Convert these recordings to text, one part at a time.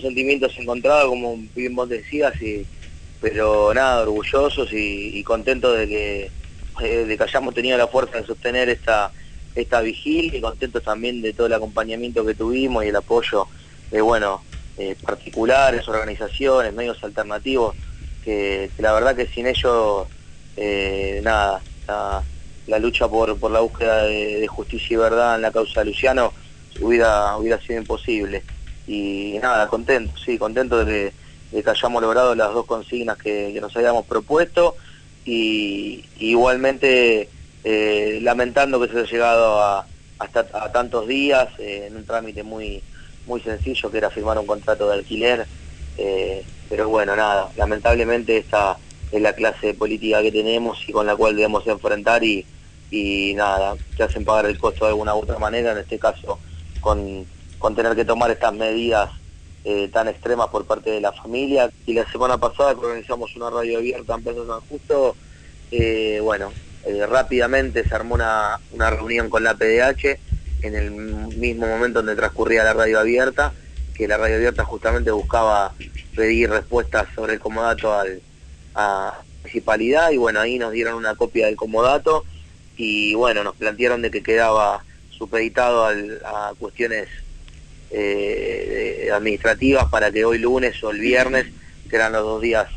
sentimientos encontrados, como bien vos decías, y, pero nada, orgullosos y, contentos de que, eh, de que hayamos tenido la fuerza de sostener esta, esta vigilia y contentos también de todo el acompañamiento que tuvimos y el apoyo de, bueno, eh, particulares, organizaciones, medios alternativos, que, la verdad que sin ellos, eh, nada, la, lucha por, por la búsqueda de, justicia y verdad en la causa de Luciano hubiera, hubiera sido imposible. Y nada, contento, sí, contento de que, hayamos logrado las dos consignas que, nos habíamos propuesto y, igualmente eh, lamentando que se haya llegado a, hasta a tantos días eh, en un trámite muy, muy sencillo que era firmar un contrato de alquiler. Eh, pero bueno, nada, lamentablemente esta es la clase política que tenemos y con la cual debemos enfrentar y, y nada, te hacen pagar el costo de alguna u otra manera, en este caso con, con tener que tomar estas medidas eh, tan extremas por parte de la familia. Y la semana pasada organizamos una radio abierta en Plaza San Justo, eh, bueno, eh, rápidamente se armó una, una reunión con la PDH en el mismo momento donde transcurría la radio abierta, que la radio abierta justamente buscaba pedir respuestas sobre el comodato al, a municipalidad y bueno, ahí nos dieron una copia del comodato y bueno, nos plantearon de que quedaba supeditado a cuestiones eh, administrativas para que hoy lunes o el viernes, que eran los dos días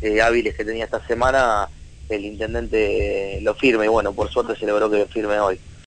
eh, hábiles que tenía esta semana, el intendente lo firme y bueno, por suerte se logró que lo firme hoy.